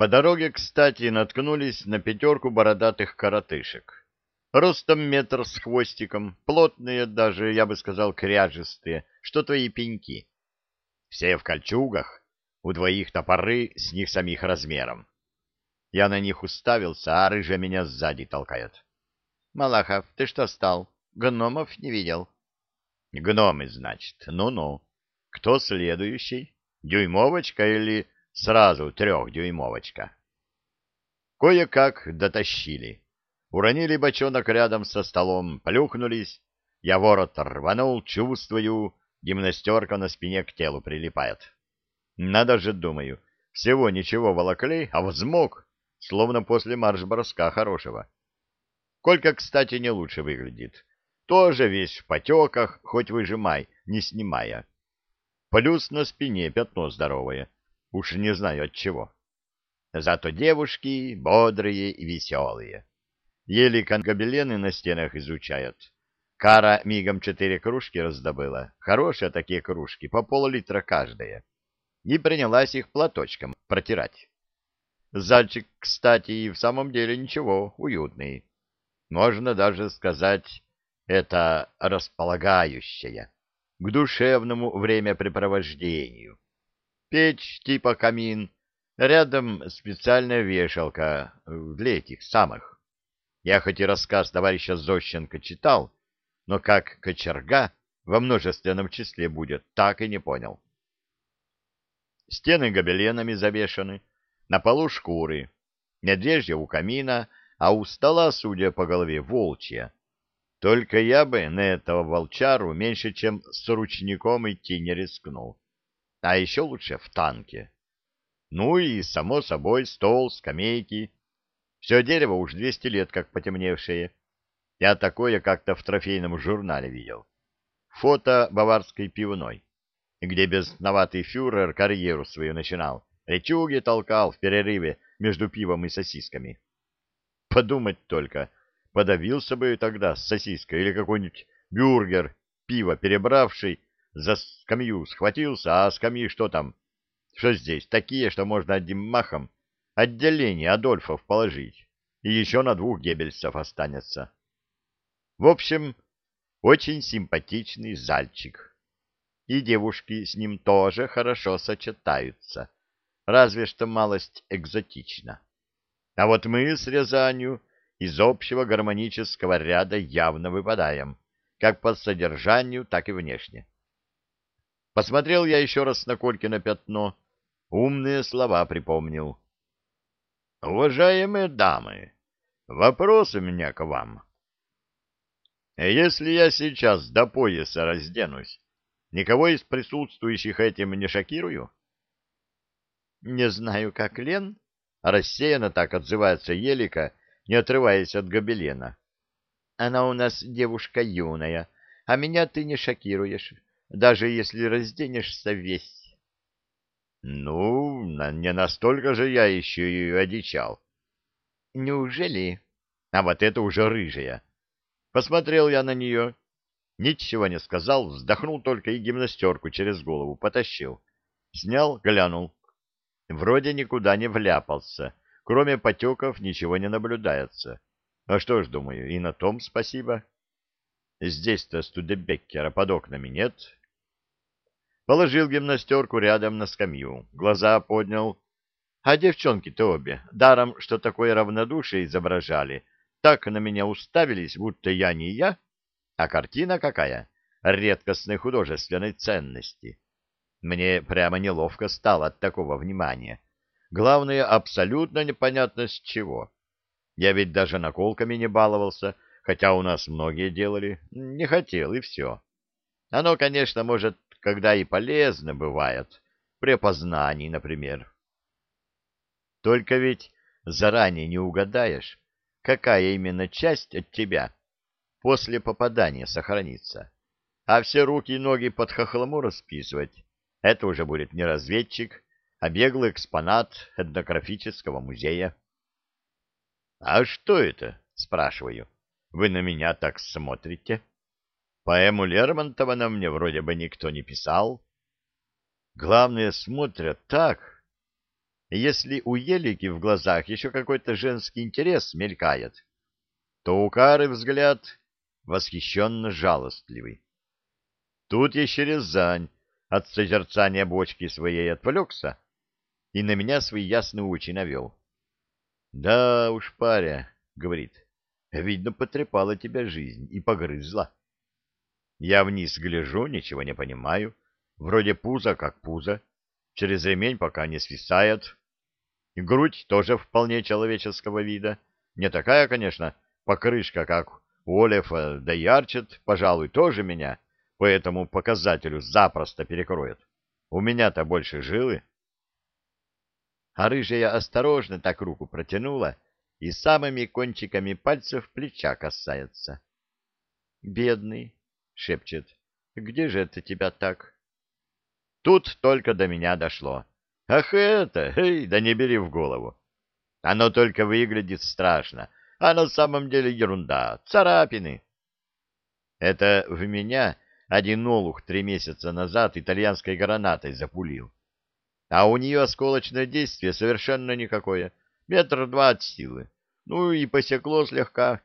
По дороге, кстати, наткнулись на пятерку бородатых коротышек. Ростом метр с хвостиком, плотные даже, я бы сказал, кряжестые, что твои пеньки. Все в кольчугах, у двоих топоры с них самих размером. Я на них уставился, а рыжа меня сзади толкает. — Малахов, ты что стал? Гномов не видел? — Гномы, значит. Ну-ну. Кто следующий? Дюймовочка или сразу трехдюймовочка? Кое-как дотащили. Уронили бочонок рядом со столом, плюхнулись. Я ворот рванул, чувствую, гимнастерка на спине к телу прилипает. Надо же, думаю, всего ничего волокли, а взмок, словно после марш-броска хорошего. Колька, кстати, не лучше выглядит. Тоже весь в потеках, хоть выжимай, не снимая. Плюс на спине пятно здоровое. Уж не знаю от чего. Зато девушки бодрые и веселые. Еле конкобелены на стенах изучают. Кара мигом четыре кружки раздобыла. Хорошие такие кружки, по пол-литра каждая. И принялась их платочком протирать. Зальчик, кстати, и в самом деле ничего, уютный. Можно даже сказать, это располагающее, к душевному времяпрепровождению. Печь типа камин, рядом специальная вешалка для этих самых. Я хоть и рассказ товарища Зощенко читал, но как кочерга во множественном числе будет, так и не понял. Стены гобеленами завешаны, на полу шкуры, медвежья у камина — а у стола, судя по голове, волчья. Только я бы на этого волчару меньше, чем с ручником идти не рискнул. А еще лучше в танке. Ну и, само собой, стол, скамейки. Все дерево уж двести лет как потемневшее. Я такое как-то в трофейном журнале видел. Фото баварской пивной, где бесноватый фюрер карьеру свою начинал. Речуги толкал в перерыве между пивом и сосисками. Подумать только, подавился бы тогда с сосиской или какой-нибудь бюргер, пиво перебравший, за скамью схватился, а скамьи что там? Что здесь? Такие, что можно одним махом отделение Адольфов положить, и еще на двух гебельсов останется. В общем, очень симпатичный зальчик. И девушки с ним тоже хорошо сочетаются, разве что малость экзотично. А вот мы с Рязанью из общего гармонического ряда явно выпадаем, как по содержанию, так и внешне. Посмотрел я еще раз на Колькино пятно, умные слова припомнил. «Уважаемые дамы, вопрос у меня к вам. Если я сейчас до пояса разденусь, никого из присутствующих этим не шокирую?» «Не знаю, как Лен, Рассеянно так отзывается Елика, не отрываясь от гобелена. Она у нас девушка юная, а меня ты не шокируешь, даже если разденешься весь. Ну, не настолько же я еще и одичал. Неужели? А вот это уже рыжая. Посмотрел я на нее. Ничего не сказал, вздохнул только и гимнастерку через голову потащил. Снял, глянул. Вроде никуда не вляпался. Кроме потеков ничего не наблюдается. А что ж, думаю, и на том спасибо. Здесь-то студебеккера под окнами нет. Положил гимнастерку рядом на скамью, глаза поднял. А девчонки-то обе, даром, что такое равнодушие изображали, так на меня уставились, будто я не я, а картина какая, редкостной художественной ценности. Мне прямо неловко стало от такого внимания. Главное, абсолютно непонятно с чего. Я ведь даже наколками не баловался, хотя у нас многие делали. Не хотел, и все. Оно, конечно, может, когда и полезно бывает, при опознании, например. Только ведь заранее не угадаешь, какая именно часть от тебя после попадания сохранится. А все руки и ноги под хохлому расписывать это уже будет не разведчик, а беглый экспонат этнографического музея. — А что это? — спрашиваю. — Вы на меня так смотрите? Поэму Лермонтова на мне вроде бы никто не писал. Главное, смотрят так. если у Елики в глазах еще какой-то женский интерес мелькает, то у Кары взгляд восхищенно жалостливый. Тут еще Рязань от созерцания бочки своей отвлекся и на меня свои ясные очи навел. — Да уж, паря, — говорит, — видно, потрепала тебя жизнь и погрызла. Я вниз гляжу, ничего не понимаю. Вроде пузо как пузо, через ремень пока не свисает. грудь тоже вполне человеческого вида. Не такая, конечно, покрышка, как у Олефа, да и пожалуй, тоже меня по этому показателю запросто перекроет. У меня-то больше жилы. А рыжая осторожно так руку протянула и самыми кончиками пальцев плеча касается. «Бедный!» — шепчет. «Где же это тебя так?» Тут только до меня дошло. «Ах это! Эй, да не бери в голову! Оно только выглядит страшно, а на самом деле ерунда, царапины!» Это в меня один олух три месяца назад итальянской гранатой запулил. А у нее осколочное действие совершенно никакое. Метр два от силы. Ну и посекло слегка.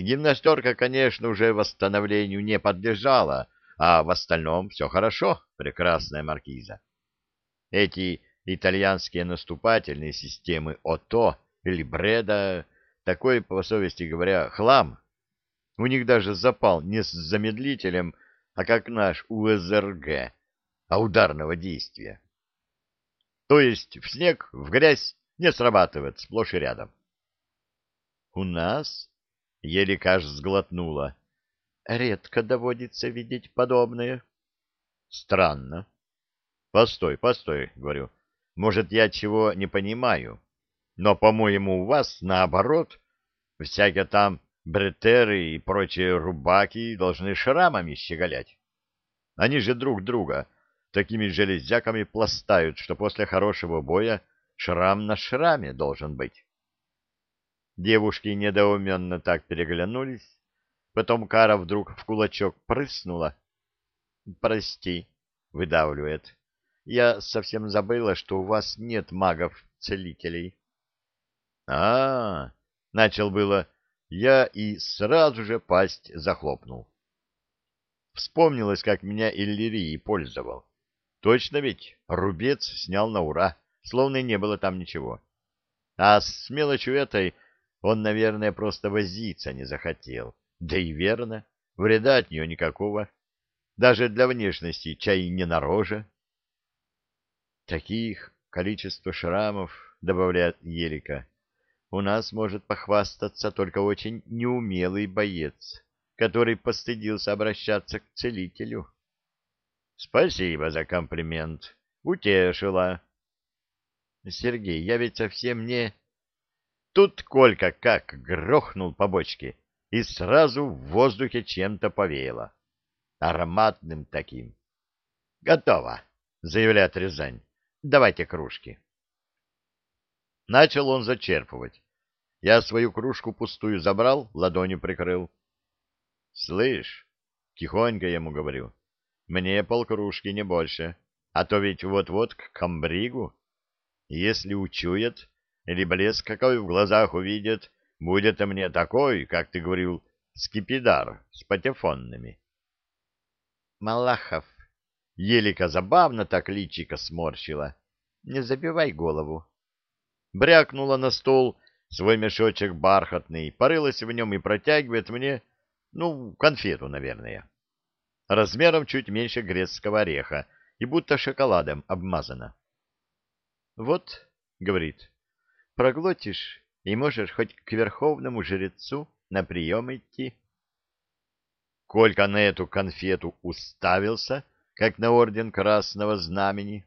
Гимнастерка, конечно, уже восстановлению не подлежала, а в остальном все хорошо, прекрасная маркиза. Эти итальянские наступательные системы ОТО или Бреда, такой, по совести говоря, хлам. У них даже запал не с замедлителем, а как наш УСРГ, а ударного действия. То есть в снег, в грязь не срабатывает сплошь и рядом. У нас, еле каш сглотнула, редко доводится видеть подобное. Странно. Постой, постой, говорю. Может, я чего не понимаю, но, по-моему, у вас, наоборот, всякие там бретеры и прочие рубаки должны шрамами щеголять. Они же друг друга такими железяками пластают, что после хорошего боя шрам на шраме должен быть. Девушки недоуменно так переглянулись. Потом Кара вдруг в кулачок прыснула. «Прости», — выдавливает. «Я совсем забыла, что у вас нет магов-целителей». «А-а-а!» — начал было я и сразу же пасть захлопнул. Вспомнилось, как меня Иллирий пользовал. Точно ведь рубец снял на ура, словно не было там ничего. А с мелочью этой он, наверное, просто возиться не захотел. Да и верно, вреда от нее никакого. Даже для внешности чай не на роже. Таких количество шрамов, добавляет Елика, у нас может похвастаться только очень неумелый боец, который постыдился обращаться к целителю. Спасибо за комплимент. Утешила. Сергей, я ведь совсем не... Тут Колька как грохнул по бочке, и сразу в воздухе чем-то повеяло. Ароматным таким. Готово, заявляет Рязань. Давайте кружки. Начал он зачерпывать. Я свою кружку пустую забрал, ладонью прикрыл. — Слышь, — тихонько ему говорю, — мне полкружки не больше, а то ведь вот-вот к комбригу. Если учует или блеск какой в глазах увидит, будет мне такой, как ты говорил, скипидар с патефонными. Малахов, елика забавно так личико сморщила, не забивай голову брякнула на стол свой мешочек бархатный, порылась в нем и протягивает мне, ну, конфету, наверное, размером чуть меньше грецкого ореха и будто шоколадом обмазана. «Вот», — говорит, — «проглотишь и можешь хоть к верховному жрецу на прием идти». Колька на эту конфету уставился, как на орден Красного Знамени.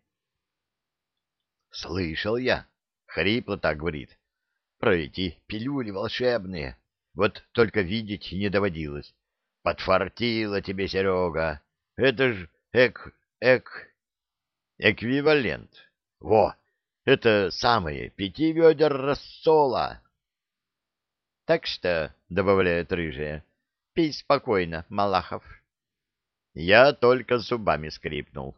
«Слышал я», Хрипло так говорит. Про эти пилюли волшебные. Вот только видеть не доводилось. Подфартило тебе, Серега. Это ж эк... эк... эквивалент. Во! Это самое, пяти ведер рассола. Так что, — добавляет рыжая, — пей спокойно, Малахов. Я только зубами скрипнул.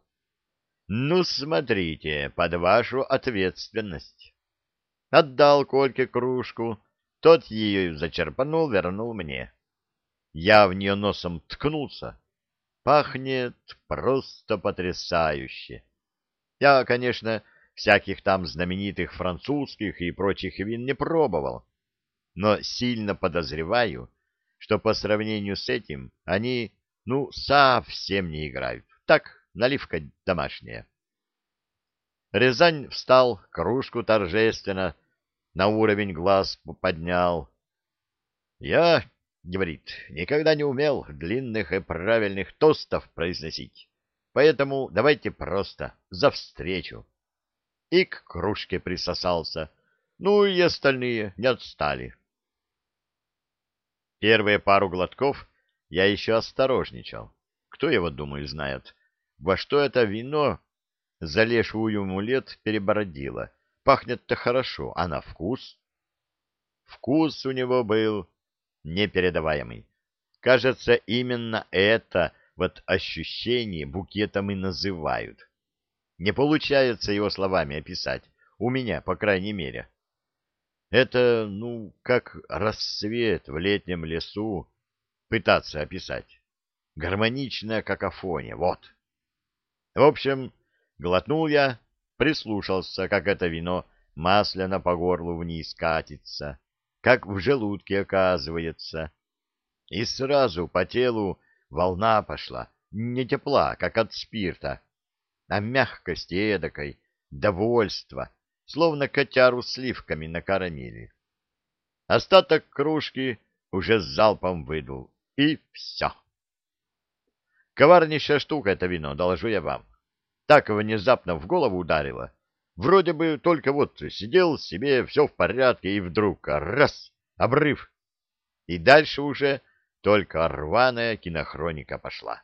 Ну, смотрите, под вашу ответственность. Отдал Кольке кружку, тот ее зачерпнул, вернул мне. Я в нее носом ткнулся. Пахнет просто потрясающе. Я, конечно, всяких там знаменитых французских и прочих вин не пробовал, но сильно подозреваю, что по сравнению с этим они, ну, совсем не играют. Так, наливка домашняя. Рязань встал, кружку торжественно на уровень глаз поднял. Я, говорит, никогда не умел длинных и правильных тостов произносить, поэтому давайте просто за встречу. И к кружке присосался, ну и остальные не отстали. Первые пару глотков я еще осторожничал. Кто его, думаю, знает, во что это вино за лешую ему лет перебородило. Пахнет-то хорошо, а на вкус? Вкус у него был непередаваемый. Кажется, именно это вот ощущение букетом и называют. Не получается его словами описать, у меня, по крайней мере. Это, ну, как рассвет в летнем лесу пытаться описать. Гармоничная какофония, вот. В общем, глотнул я, прислушался, как это вино масляно по горлу вниз катится, как в желудке оказывается. И сразу по телу волна пошла, не тепла, как от спирта, а мягкости эдакой, довольства, словно котяру сливками накормили. Остаток кружки уже с залпом выдул, и все. Коварнейшая штука это вино, доложу я вам. Так внезапно в голову ударило. Вроде бы только вот сидел себе, все в порядке, и вдруг раз, обрыв. И дальше уже только рваная кинохроника пошла.